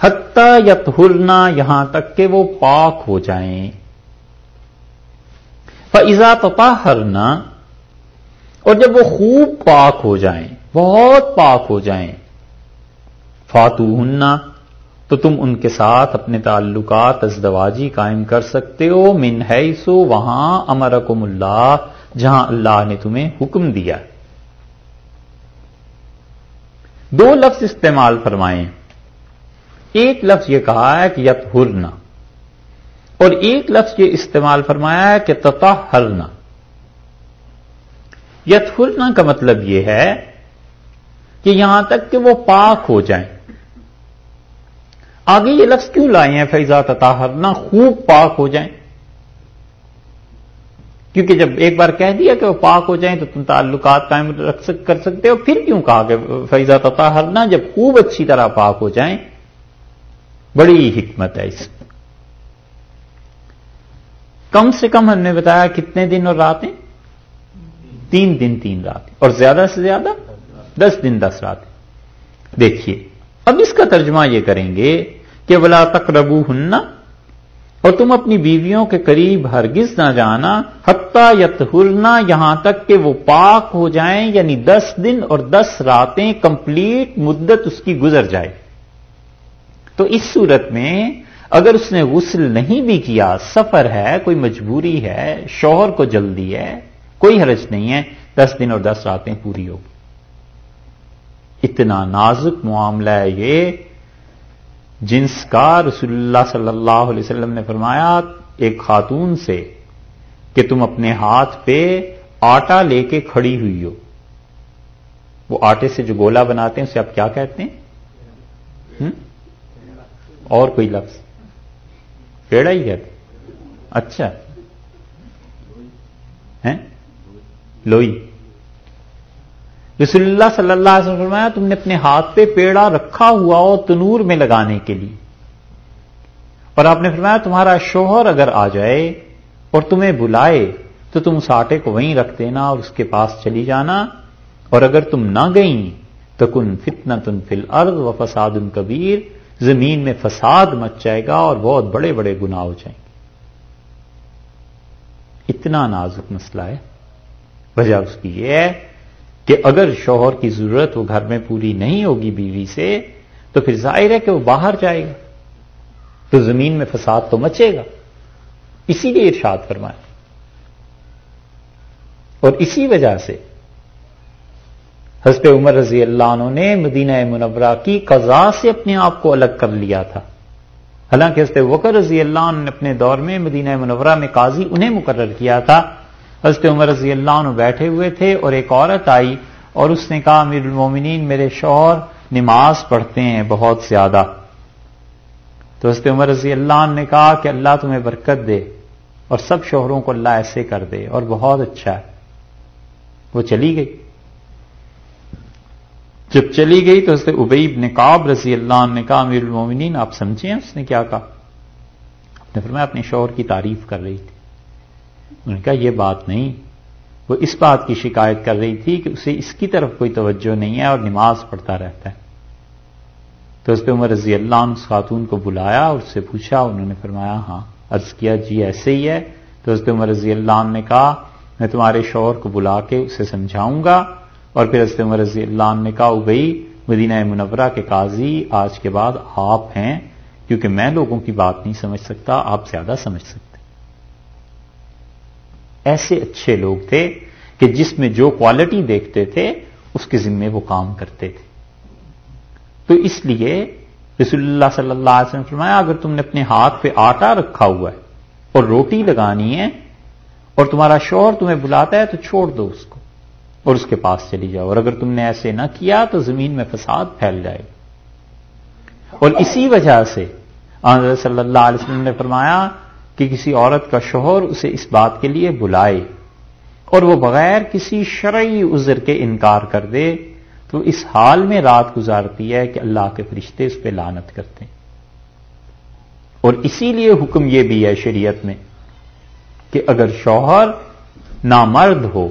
حتہ یتہرنا یہاں تک کہ وہ پاک ہو جائیں۔ فضا تطاہرنا۔ اور جب وہ خوب پاک ہو جائیں، بہت پاک ہو جائیں فاتو ہننا تو تم ان کے ساتھ اپنے تعلقات ازدواجی قائم کر سکتے ہو، من ہے سو وہاں امرکم اللہ، جہاں اللہ نے تمہیں حکم دیا۔ دو لفظ استعمال فرمائیں۔ ایک لفظ یہ کہا ہے کہ یت ہرنا اور ایک لفظ یہ استعمال فرمایا ہے کہ تتا ہرنا یت ہرنا کا مطلب یہ ہے کہ یہاں تک کہ وہ پاک ہو جائیں۔ آگے یہ لفظ کیوں لائے ہیں فیضا تطاہرنا خوب پاک ہو جائیں۔ کیونکہ جب ایک بار کہہ دیا کہ وہ پاک ہو جائیں تو تم تعلقات قائم رکھ کر سکتے ہو، پھر کیوں کہا کہ فیضا تطاہرنا جب خوب اچھی طرح پاک ہو جائیں۔ بڑی حکمت ہے اس۔ میں کم سے کم ہم نے بتایا کتنے دن اور راتیں؟ تین دن، تین راتیں۔ اور زیادہ سے زیادہ؟ دس دن، دس راتیں۔ دیکھیے، اب اس کا ترجمہ یہ کریں گے کہ بلا تک ربو ہننا اور تم اپنی بیویوں کے قریب ہرگز نہ جانا حتہ یت یہاں تک کہ وہ پاک ہو جائیں یعنی دس دن اور دس راتیں کمپلیٹ مدت اس کی گزر جائے۔ تو اس صورت میں اگر اس نے غسل نہیں بھی کیا، سفر ہے، کوئی مجبوری ہے، شوہر کو جلدی ہے، کوئی حرج نہیں ہے، دس دن اور دس راتیں پوری ہوگی اتنا نازک معاملہ ہے یہ جنس کا رسول اللہ صلی اللہ علیہ وسلم نے فرمایا، ایک خاتون سے کہ تم اپنے ہاتھ پہ آٹا لے کے کھڑی ہوئی ہو۔ وہ آٹے سے جو گولا بناتے ہیں، اسے آپ کیا کہتے ہیں؟ اور کوئی لفظ؟ پیڑا ہی کہتے اچھا۔ لوئی۔ رسول اللہ صلی اللہ علیہ وسلم فرمایا، تم نے اپنے ہاتھ پہ پیڑا رکھا ہوا ہو تنور میں لگانے کے لیے۔ اور آپ نے فرمایا، تمہارا شوہر اگر آ جائے اور تمہیں بلائے، تو تم اس آٹے کو وہیں رکھ دینا اور اس کے پاس چلی جانا۔ اور اگر تم نہ گئیں تو کن فتنا تن فل ارد و فساد ان کبیر۔ زمین میں فساد مچ جائے گا اور بہت بڑے بڑے گناہ ہو جائیں گے۔ اتنا نازک مسئلہ ہے۔ وجہ اس کی یہ ہے کہ اگر شوہر کی ضرورت وہ گھر میں پوری نہیں ہوگی بیوی سے، تو پھر ظاہر ہے کہ وہ باہر جائے گا۔ تو زمین میں فساد تو مچے گا۔ اسی لیے ارشاد فرمائے اور اسی وجہ سے حضرت عمر رضی اللہ عنہ نے مدینہ منورہ کی قضا سے اپنے آپ کو الگ کر لیا تھا۔ حالانکہ حضرت وکر رضی اللہ عنہ نے اپنے دور میں مدینہ منورہ میں قاضی انہیں مقرر کیا تھا۔ حضرت عمر رضی اللہ عنہ بیٹھے ہوئے تھے اور ایک عورت آئی اور اس نے کہا، امیر المومنین، میرے شوہر نماز پڑھتے ہیں بہت زیادہ۔ تو حضرت عمر رضی اللہ عنہ نے کہا کہ اللہ تمہیں برکت دے اور سب شوہروں کو اللہ ایسے کر دے اور بہت اچھا ہے۔ وہ چلی گئی۔ جب چلی گئی تو حضرت ابیب نے رضی اللہ عنہ نے کہا، امیر المومنین، آپ سمجھیں؟ اس نے کیا کہا؟ نے فرمایا، اپنے شوہر کی تعریف کر رہی تھی۔ انہوں نے کہا، یہ بات نہیں۔ وہ اس بات کی شکایت کر رہی تھی کہ اسے اس کی طرف کوئی توجہ نہیں ہے اور نماز پڑھتا رہتا ہے۔ تو اس پہ عمر رضی اللہ عنہ اس خاتون کو بلایا اور اس سے پوچھا، انہوں نے فرمایا ہاں عرض کیا جی ایسے ہی ہے۔ تو اس پہ عمر رضی اللہ عنہ نے کہا، میں تمہارے شوہر کو بلا کے اسے سمجھاؤں گا۔ اور پھر حضرت عمر رضی اللہ عنہ نے کہا ابئی مدینہ منورہ کے قاضی آج کے بعد آپ ہیں، کیونکہ میں لوگوں کی بات نہیں سمجھ سکتا، آپ زیادہ سمجھ سکتے ایسے اچھے لوگ تھے کہ جس میں جو کوالٹی دیکھتے تھے، اس کے ذمے وہ کام کرتے تھے۔ تو اس لیے رسول اللہ صلی اللہ علیہ وسلم فرمایا، اگر تم نے اپنے ہاتھ پہ آٹا رکھا ہوا ہے اور روٹی لگانی ہے اور تمہارا شوہر تمہیں بلاتا ہے، تو چھوڑ دو اس کو اور اس کے پاس چلی جاؤ۔ اور اگر تم نے ایسے نہ کیا، تو زمین میں فساد پھیل جائے گا۔ اور اسی وجہ سے صلی اللہ علیہ وسلم نے فرمایا کہ کسی عورت کا شوہر اسے اس بات کے لیے بلائے اور وہ بغیر کسی شرعی عذر کے انکار کر دے، تو اس حال میں رات گزارتی ہے کہ اللہ کے فرشتے اس پہ لانت کرتے ہیں۔ اور اسی لیے حکم یہ بھی ہے شریعت میں کہ اگر شوہر نامرد ہو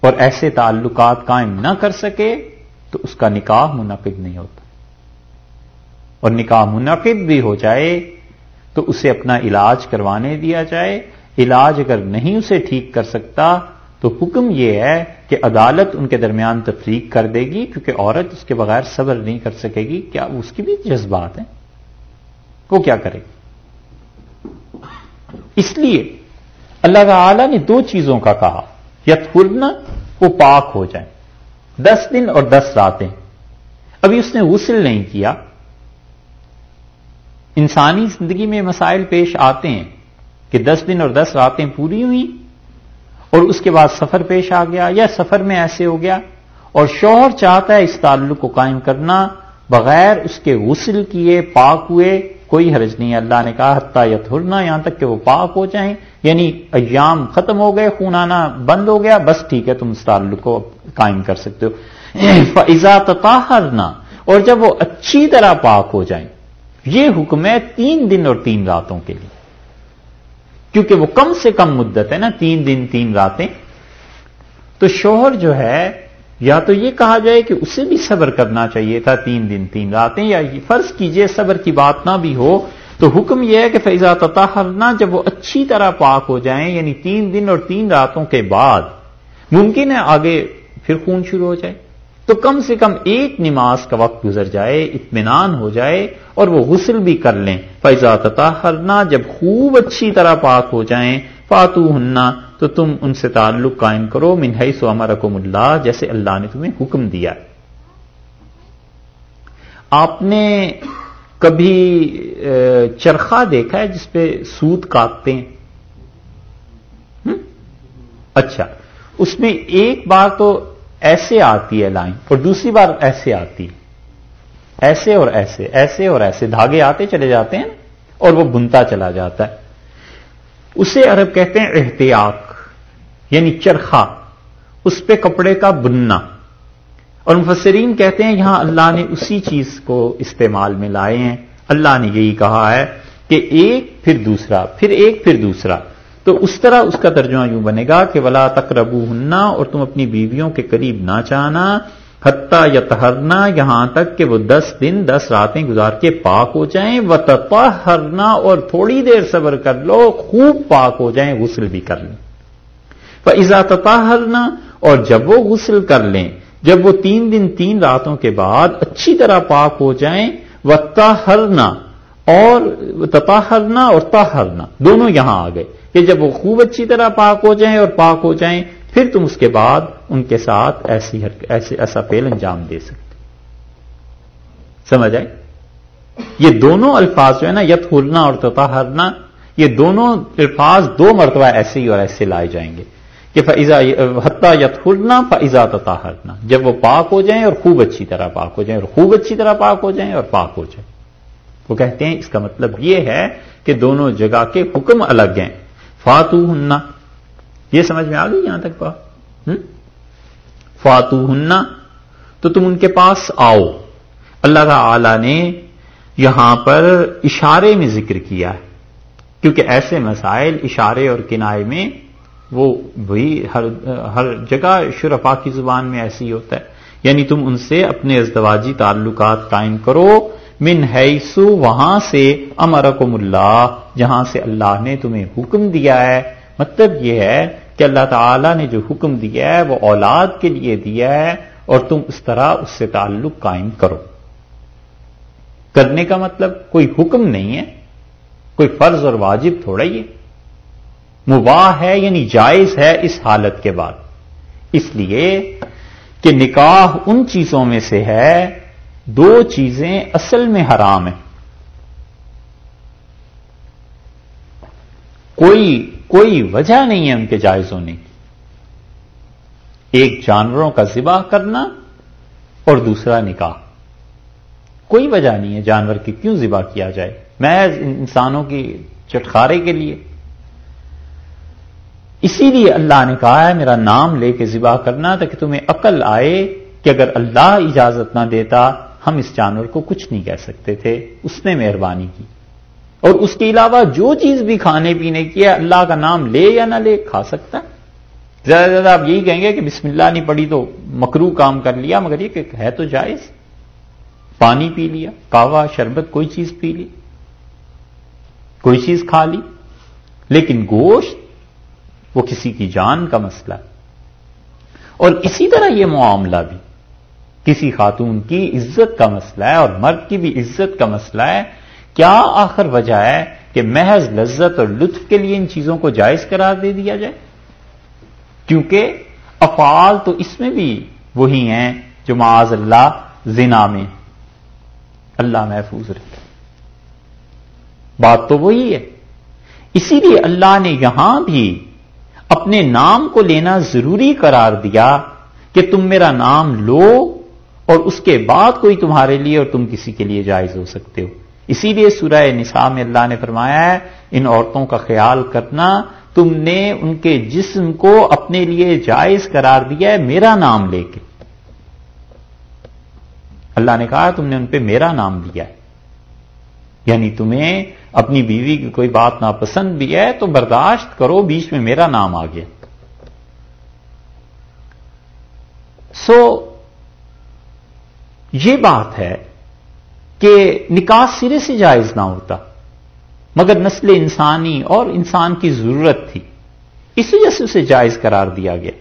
اور ایسے تعلقات قائم نہ کر سکے، تو اس کا نکاح منعقد نہیں ہوتا۔ اور نکاح منعقد بھی ہو جائے تو اسے اپنا علاج کروانے دیا جائے۔ علاج اگر نہیں اسے ٹھیک کر سکتا، تو حکم یہ ہے کہ عدالت ان کے درمیان تفریق کر دے گی، کیونکہ عورت اس کے بغیر صبر نہیں کر سکے گی۔ کیا اس کی بھی جذبات ہیں؟ وہ کیا کرے؟ گی اس لیے اللہ تعالی نے دو چیزوں کا کہا یت وہ پاک ہو جائیں۔ دس دن اور دس راتیں۔ ابھی اس نے غسل نہیں کیا۔ انسانی زندگی میں مسائل پیش آتے ہیں کہ دس دن اور دس راتیں پوری ہوئی اور اس کے بعد سفر پیش آ گیا یا سفر میں ایسے ہو گیا اور شوہر چاہتا ہے اس تعلق کو قائم کرنا بغیر اس کے غسل کیے، پاک ہوئے، کوئی حرج نہیں، اللہ نے کہا حتہ یا تھرنا یہاں تک کہ وہ پاک ہو جائیں۔ یعنی ایام ختم ہو گئے خون آنا بند ہو گیا، بس ٹھیک ہے، تم اس تعلق کو قائم کر سکتے ہو۔ [clears throat] فضا تاہرنا اور جب وہ اچھی طرح پاک ہو جائیں یہ حکم ہے تین دن اور تین راتوں کے لیے۔ کیونکہ وہ کم سے کم مدت ہے نا، تین دن، تین راتیں۔ تو شوہر جو ہے، یا تو یہ کہا جائے کہ اسے بھی صبر کرنا چاہیے تھا تین دن، تین راتیں، یا فرض کیجیے صبر کی بات نہ بھی ہو۔ تو حکم یہ ہے کہ فیضا تطہرنا جب وہ اچھی طرح پاک ہو جائیں یعنی تین دن اور تین راتوں کے بعد، ممکن ہے آگے پھر خون شروع ہو جائے۔ تو کم سے کم ایک نماز کا وقت گزر جائے، اطمینان ہو جائے اور وہ غسل بھی کر لیں۔ فیضا تطہرنا جب خوب اچھی طرح پاک ہو جائیں فاتو ہننا تو تم ان سے تعلق قائم کرو منہئی سو امرکم اللہ جیسے اللہ نے تمہیں حکم دیا آپ نے کبھی چرخا دیکھا ہے جس پہ سوت کاٹتے ہیں؟ اچھا اس میں ایک بار تو ایسے آتی ہے لائن اور دوسری بار ایسے آتی ایسے اور ایسے ایسے اور ایسے۔ دھاگے آتے چلے جاتے ہیں اور وہ بنتا چلا جاتا ہے۔ اسے عرب کہتے ہیں احتیاط یعنی چرخا اس پہ کپڑے کا بننا۔ اور مفسرین کہتے ہیں یہاں اللہ نے اسی چیز کو استعمال میں لائے ہیں۔ اللہ نے یہی کہا ہے کہ ایک پھر دوسرا، پھر ایک پھر دوسرا۔ تو اس طرح اس کا ترجمہ یوں بنے گا کہ ولا تک ربو ہننا اور تم اپنی بیویوں کے قریب نہ چاہنا حتہ یا تہرنا یہاں تک کہ وہ دس دن، دس راتیں گزار کے پاک ہو جائیں۔ و تہرنا اور تھوڑی دیر صبر کر لو، خوب پاک ہو جائیں، غسل بھی کر لیں۔ فضا تطاہرنا اور جب وہ غسل کر لیں، جب وہ تین دن، تین راتوں کے بعد اچھی طرح پاک ہو جائیں۔ و تاہرنا اور تطاہرنا اور تاہرنا دونوں یہاں آ گئے۔ کہ جب وہ خوب اچھی طرح پاک ہو جائیں اور پاک ہو جائیں، پھر تم اس کے بعد ان کے ساتھ ایسی ایسے ایسا پیل انجام دے سکتے۔ سمجھ آئے یہ دونوں الفاظ جو ہے نا یت ہرنا اور تطاہرنا، یہ دونوں الفاظ دو مرتبہ ایسے ہی اور ایسے لائے جائیں گے کہ فضا حتہ یت ہرنا فضا تطاہرنا۔ جب وہ پاک ہو جائیں اور خوب اچھی طرح پاک ہو جائیں اور خوب اچھی طرح پاک ہو جائیں اور پاک ہو جائیں۔ وہ کہتے ہیں، اس کا مطلب یہ ہے کہ دونوں جگہ کے حکم الگ ہیں۔ فاتو ہننا یہ سمجھ میں آ گئی یہاں تک پا فاتو ہننا تو تم ان کے پاس آؤ۔ اللہ تعالی نے یہاں پر اشارے میں ذکر کیا ہے۔ کیونکہ ایسے مسائل اشارے اور کنائے میں وہ وہی ہر ہر جگہ شرفا کی زبان میں ایسی ہی ہوتا ہے۔ یعنی تم ان سے اپنے ازدواجی تعلقات قائم کرو۔ من حیثو وہاں سے امرکم اللہ، جہاں سے اللہ نے تمہیں حکم دیا ہے۔ مطلب یہ ہے کہ اللہ تعالی نے جو حکم دیا ہے، وہ اولاد کے لیے دیا ہے اور تم اس طرح اس سے تعلق قائم کرو۔ کرنے کا مطلب کوئی حکم نہیں ہے، کوئی فرض اور واجب تھوڑا ہی مباح ہے یعنی جائز ہے اس حالت کے بعد۔ اس لیے کہ نکاح ان چیزوں میں سے ہے دو چیزیں اصل میں حرام ہیں۔ کوئی کوئی وجہ نہیں ہے ان کے جائز ہونے کی۔ ایک جانوروں کا ذبح کرنا اور دوسرا نکاح۔ کوئی وجہ نہیں ہے جانور کی کیوں ذبح کیا جائے۔ میں انسانوں کی چٹخارے کے لیے۔ اسی لیے اللہ نے کہا ہے، میرا نام لے کے ذبح کرنا تاکہ تمہیں عقل آئے کہ اگر اللہ اجازت نہ دیتا ہم اس جانور کو کچھ نہیں کہہ سکتے تھے، اس نے مہربانی کی۔ اور اس کے علاوہ جو چیز بھی کھانے پینے کی ہے، اللہ کا نام لے یا نہ لے، کھا سکتا ہے۔ زیادہ سے زیادہ آپ یہی کہیں گے کہ بسم اللہ نہیں پڑی تو مکرو کام کر لیا، مگر یہ کہ ہے تو جائز۔ پانی پی لیا، کاوا، شربت، کوئی چیز پی لی۔ کوئی چیز کھا لی۔ لیکن گوشت، وہ کسی کی جان کا مسئلہ۔ ہے اور اسی طرح یہ معاملہ بھی۔ کسی خاتون کی عزت کا مسئلہ ہے اور مرد کی بھی عزت کا مسئلہ ہے، کیا آخر وجہ ہے کہ محض لذت اور لطف کے لیے ان چیزوں کو جائز قرار دے دیا جائے؟ کیونکہ افعال تو اس میں بھی وہی ہیں جو معاذ اللہ زنا میں اللہ محفوظ رکھے بات تو وہی ہے۔ اسی لیے اللہ نے یہاں بھی اپنے نام کو لینا ضروری قرار دیا کہ تم میرا نام لو اور اس کے بعد کوئی تمہارے لیے اور تم کسی کے لیے جائز ہو سکتے ہو۔ اسی لیے سورہ نساء میں اللہ نے فرمایا ہے، ان عورتوں کا خیال کرنا، تم نے ان کے جسم کو اپنے لیے جائز قرار دیا ہے، میرا نام لے کے۔ اللہ نے کہا، تم نے ان پہ میرا نام دیا ہے۔ یعنی تمہیں اپنی بیوی کی کوئی بات ناپسند بھی ہے، تو برداشت کرو، بیچ میں میرا نام آ گیا۔ سو یہ بات ہے کہ نکاح سرے سے جائز نہ ہوتا، مگر نسل انسانی اور انسان کی ضرورت تھی، اس وجہ سے اسے جائز قرار دیا گیا۔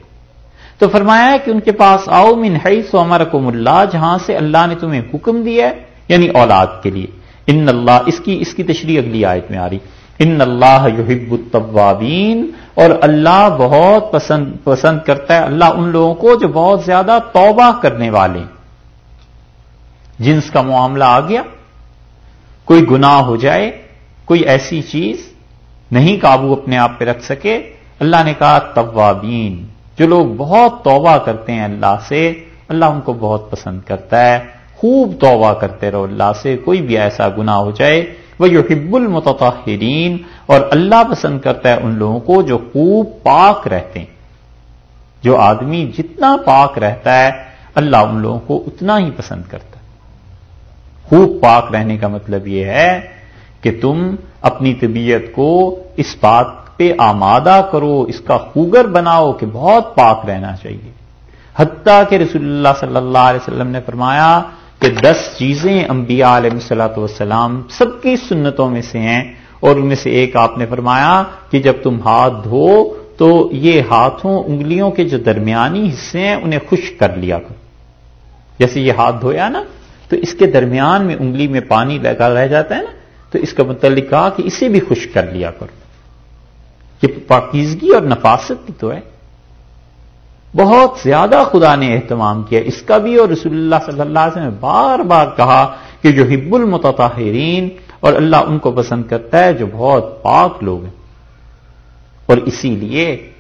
تو فرمایا کہ ان کے پاس آؤ من حیث امرکم اللہ، جہاں سے اللہ نے تمہیں حکم دیا ہے یعنی اولاد کے لیے۔ ان اللہ، اس کی اس کی تشریح اگلی آیت میں آ رہی۔ ان اللہ یحب التوابین، اور اللہ بہت پسند پسند کرتا ہے، اللہ ان لوگوں کو جو بہت زیادہ توبہ کرنے والے ہیں۔ جنس کا معاملہ آ گیا۔ کوئی گناہ ہو جائے، کوئی ایسی چیز نہیں قابو اپنے آپ پہ رکھ سکے۔ اللہ نے کہا، توابین۔ جو لوگ بہت توبہ کرتے ہیں اللہ سے، اللہ ان کو بہت پسند کرتا ہے۔ خوب توبہ کرتے رہو اللہ سے، کوئی بھی ایسا گناہ ہو جائے۔ وہ جو حب المتحرین اور اللہ پسند کرتا ہے ان لوگوں کو جو خوب پاک رہتے ہیں۔ جو آدمی جتنا پاک رہتا ہے، اللہ ان لوگوں کو اتنا ہی پسند کرتا ہے۔ خوب پاک رہنے کا مطلب یہ ہے کہ تم اپنی طبیعت کو اس بات پہ آمادہ کرو، اس کا خوگر بناؤ کہ بہت پاک رہنا چاہیے۔ حتیٰ کہ رسول اللہ صلی اللہ علیہ وسلم نے فرمایا کہ دس چیزیں انبیاء علیہ السلاۃ والسلام سب کی سنتوں میں سے ہیں اور ان میں سے ایک آپ نے فرمایا کہ جب تم ہاتھ دھو تو یہ ہاتھوں، انگلیوں کے جو درمیانی حصے ہیں انہیں خشک کر لیا کرو۔ جیسے یہ ہاتھ دھویا نا تو اس کے درمیان میں انگلی میں پانی لگا رہ جاتا ہے نا، تو اس کا متعلق کہا کہ اسے بھی خشک کر لیا کرو۔ یہ پاکیزگی اور نفاست کی تو ہے۔ بہت زیادہ خدا نے اہتمام کیا۔ اس کا بھی اور رسول اللہ صلی اللہ علیہ وسلم نے بار بار کہا کہ جو حب المتطہرین اور اللہ ان کو پسند کرتا ہے، جو بہت پاک لوگ ہیں۔ اور اسی لیے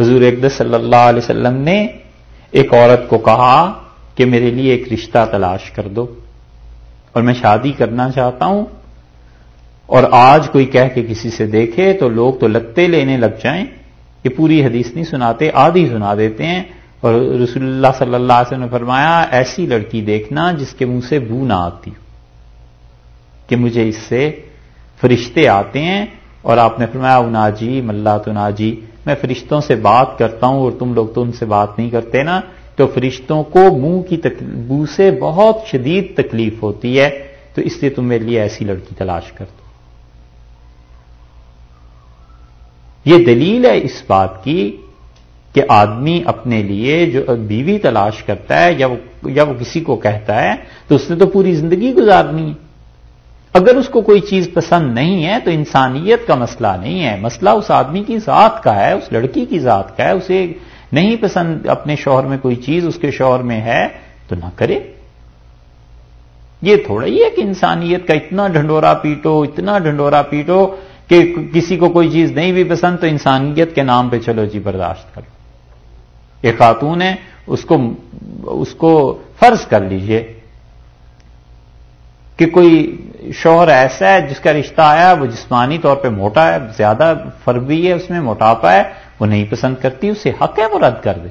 حضور اقدس صلی اللہ علیہ وسلم نے ایک عورت کو کہا کہ میرے لیے ایک رشتہ تلاش کر دو اور میں شادی کرنا چاہتا ہوں اور آج کوئی کہہ کے کسی سے دیکھے تو لوگ تو لگتے لینے لگ جائیں یہ پوری حدیث نہیں سناتے، آدھی سنا دیتے ہیں اور رسول اللہ صلی اللہ علیہ وسلم نے فرمایا، ایسی لڑکی دیکھنا جس کے منہ سے بو نہ آتی کہ مجھے اس سے فرشتے آتے ہیں اور آپ نے فرمایا انا جی ملا تو جی میں فرشتوں سے بات کرتا ہوں اور تم لوگ تو ان سے بات نہیں کرتے نا تو فرشتوں کو منہ کی بو سے بہت شدید تکلیف ہوتی ہے، تو اس لیے تم میرے لیے ایسی لڑکی تلاش کر دو۔ یہ دلیل ہے اس بات کی کہ آدمی اپنے لیے جو بیوی تلاش کرتا ہے یا وہ یا وہ کسی کو کہتا ہے، تو اس نے تو پوری زندگی گزارنی ہے۔ اگر اس کو کوئی چیز پسند نہیں ہے، تو انسانیت کا مسئلہ نہیں ہے۔ مسئلہ اس آدمی کی ذات کا ہے، اس لڑکی کی ذات کا ہے، اسے نہیں پسند اپنے شوہر میں کوئی چیز اس کے شوہر میں ہے تو نہ کرے۔ یہ تھوڑا ہی ہے کہ انسانیت کا اتنا ڈھنڈورا پیٹو، اتنا ڈھنڈورا پیٹو کہ کسی کو کوئی چیز نہیں بھی پسند تو انسانیت کے نام پہ چلو جی برداشت کرو۔ ایک خاتون ہے، اس کو اس کو فرض کر لیجیے کہ کوئی شوہر ایسا ہے جس کا رشتہ آیا، وہ جسمانی طور پہ موٹا ہے، زیادہ فرق بھی ہے، اس میں موٹاپا ہے وہ نہیں پسند کرتی، اسے حق ہے وہ رد کر دے۔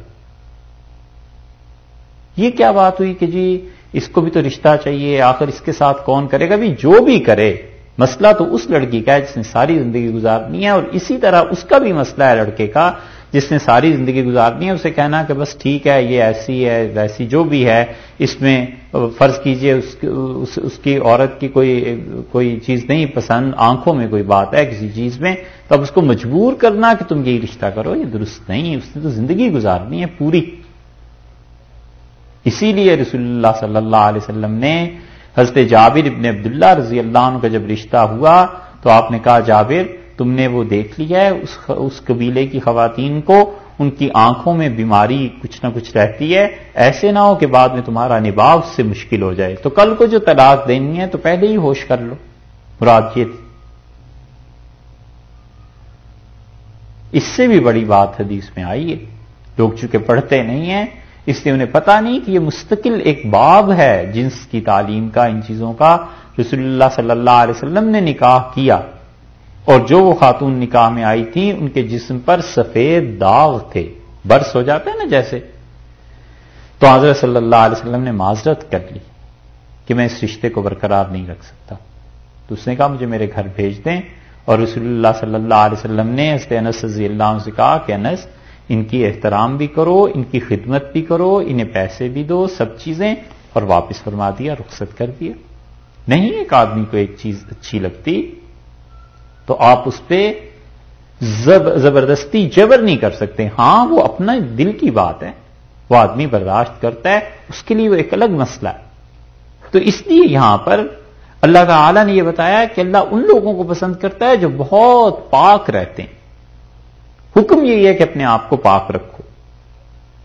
یہ کیا بات ہوئی کہ جی اس کو بھی تو رشتہ چاہیے، آخر اس کے ساتھ کون کرے گا؟ بھی جو بھی کرے، مسئلہ تو اس لڑکی کا ہے جس نے ساری زندگی گزارنی ہے اور اسی طرح اس کا بھی مسئلہ ہے لڑکے کا۔ جس نے ساری زندگی گزارنی ہے، اسے کہنا کہ بس ٹھیک ہے، یہ ایسی ہے، ویسی جو بھی ہے، اس میں فرض کیجیے اس اس کی عورت کی کوئی کوئی چیز نہیں، پسند، آنکھوں میں کوئی بات ہے کسی چیز میں، تو اب اس کو مجبور کرنا کہ تم یہی رشتہ کرو، یہ درست نہیں، اس نے تو زندگی گزارنی ہے پوری۔ اسی لیے رسول اللہ صلی اللہ علیہ وسلم نے حضرت جابر ابن عبداللہ رضی اللہ عنہ کا جب رشتہ ہوا، تو آپ نے کہا، جابر تم نے وہ دیکھ لیا ہے، اس اس قبیلے کی خواتین کو، ان کی آنکھوں میں بیماری کچھ نہ کچھ رہتی ہے۔ ایسے نہ ہو کہ بعد میں تمہارا نباہ اس سے مشکل ہو جائے۔ تو کل کو جو طلاق دینی ہے تو پہلے ہی ہوش کر لو۔ مراد یہ تھی۔ اس سے بھی بڑی بات حدیث میں آئی ہے۔ لوگ چونکہ پڑھتے نہیں ہیں، اس لیے انہیں پتا نہیں کہ یہ مستقل ایک باب ہے جنس کی تعلیم کا، ان چیزوں کا۔ رسول اللہ صلی اللہ علیہ وسلم نے نکاح کیا۔ اور جو وہ خاتون نکاح میں آئی تھی، ان کے جسم پر سفید داغ تھے۔ برس ہو جاتے ہیں نا جیسے۔ تو حضرت صلی اللہ علیہ وسلم نے معذرت کر لی کہ میں اس رشتے کو برقرار نہیں رکھ سکتا۔ تو اس نے کہا، مجھے میرے گھر بھیج دیں۔ اور رسول اللہ صلی اللہ علیہ وسلم نے حضرت انس رضی اللہ عنہ سے کہا کہ انس، ان کی احترام بھی کرو، ان کی خدمت بھی کرو، انہیں پیسے بھی دو، سب چیزیں، اور واپس فرما دیا، رخصت کر دیا۔ نہیں ایک آدمی کو ایک چیز اچھی لگتی تو آپ اس پہ زبردستی جبر نہیں کر سکتے۔ ہاں وہ اپنا دل کی بات ہے۔ وہ آدمی برداشت کرتا ہے، اس کے لیے وہ ایک الگ مسئلہ ہے۔ تو اس لیے یہاں پر اللہ کا اعلیٰ نے یہ بتایا کہ اللہ ان لوگوں کو پسند کرتا ہے جو بہت پاک رہتے ہیں۔ حکم یہی ہے کہ اپنے آپ کو پاک رکھو۔